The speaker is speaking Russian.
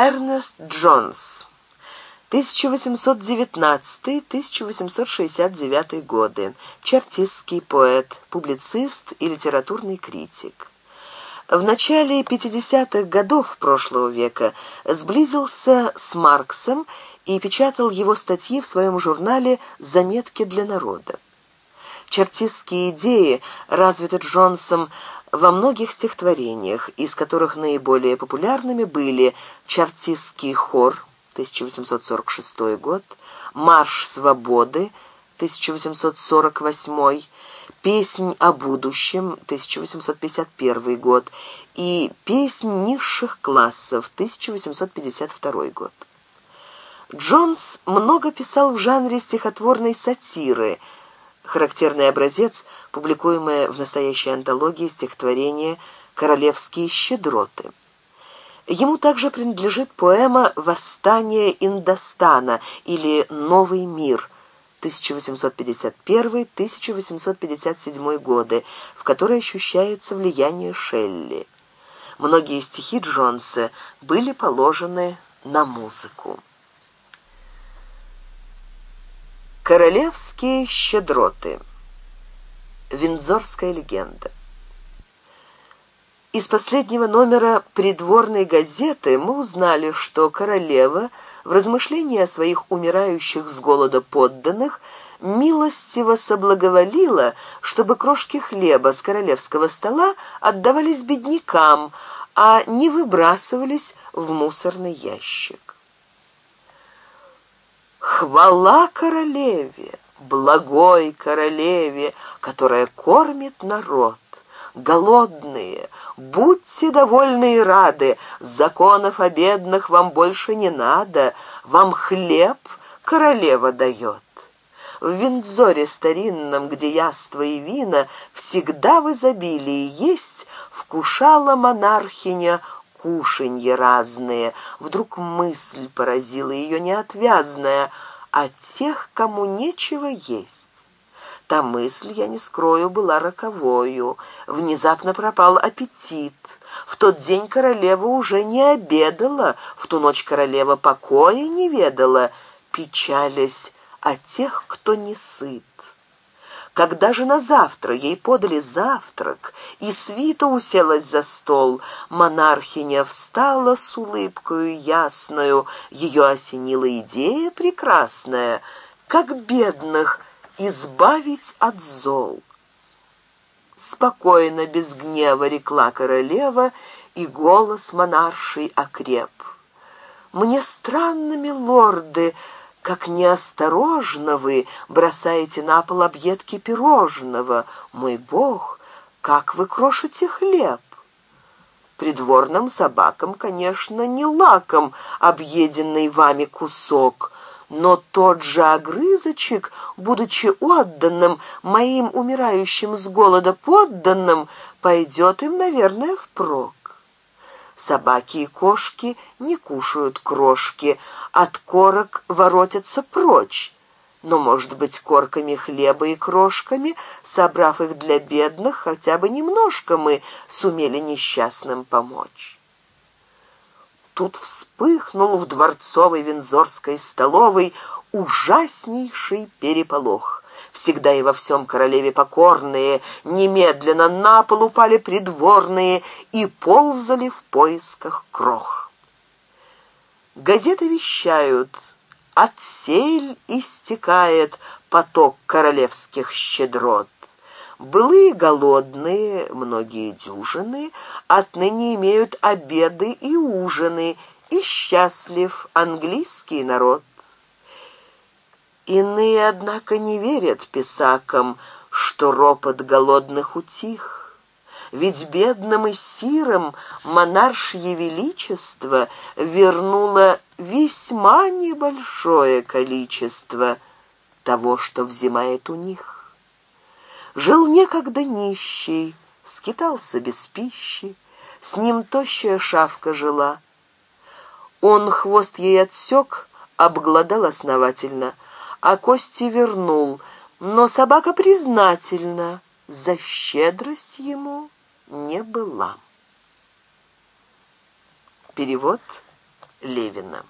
Эрнест Джонс, 1819-1869 годы, чертистский поэт, публицист и литературный критик. В начале 50-х годов прошлого века сблизился с Марксом и печатал его статьи в своем журнале «Заметки для народа». Чертистские идеи развиты Джонсом во многих стихотворениях, из которых наиболее популярными были «Чартистский хор» 1846 год, «Марш свободы» 1848, «Песнь о будущем» 1851 год и «Песнь низших классов» 1852 год. Джонс много писал в жанре стихотворной сатиры – Характерный образец, публикуемое в настоящей антологии стихотворение «Королевские щедроты». Ему также принадлежит поэма «Восстание Индостана» или «Новый мир» 1851-1857 годы, в которой ощущается влияние Шелли. Многие стихи Джонса были положены на музыку. Королевские щедроты. Виндзорская легенда. Из последнего номера придворной газеты мы узнали, что королева в размышлении о своих умирающих с голода подданных милостиво соблаговолила, чтобы крошки хлеба с королевского стола отдавались беднякам, а не выбрасывались в мусорный ящик. Хвала королеве, благой королеве, которая кормит народ. Голодные, будьте довольны и рады, законов о бедных вам больше не надо, вам хлеб королева дает. В Виндзоре старинном, где яства и вина, всегда в изобилии есть, вкушала монархиня кушанье разные. Вдруг мысль поразила ее неотвязная о тех, кому нечего есть. Та мысль, я не скрою, была роковою. Внезапно пропал аппетит. В тот день королева уже не обедала, в ту ночь королева покоя не ведала, Печались о тех, кто не сыт. Когда же на завтра ей подали завтрак, и свита уселась за стол, монархиня встала с улыбкою ясною, ее осенила идея прекрасная, как бедных избавить от зол. Спокойно, без гнева рекла королева, и голос монарший окреп. «Мне странными, лорды, как неосторожно вы бросаете на пол объедки пирожного. Мой бог, как вы крошите хлеб!» Придворным собакам, конечно, не лаком объеденный вами кусок, но тот же огрызочек, будучи отданным моим умирающим с голода подданным, пойдет им, наверное, впрок. Собаки и кошки не кушают крошки, от корок воротятся прочь. Но, может быть, корками хлеба и крошками, собрав их для бедных, хотя бы немножко мы сумели несчастным помочь. Тут вспыхнул в дворцовой вензорской столовой ужаснейший переполох всегда и во всем королеве покорные, немедленно на пол упали придворные и ползали в поисках крох. Газеты вещают, отсель истекает поток королевских щедрот. Былые голодные, многие дюжины, отныне имеют обеды и ужины, и счастлив английский народ. Иные, однако, не верят писакам, что ропот голодных утих. Ведь бедным и сирым монаршье величество вернуло весьма небольшое количество того, что взимает у них. Жил некогда нищий, скитался без пищи, с ним тощая шавка жила. Он хвост ей отсек, обглодал основательно — а кости вернул, но собака признательна за щедрость ему не была. Перевод Левина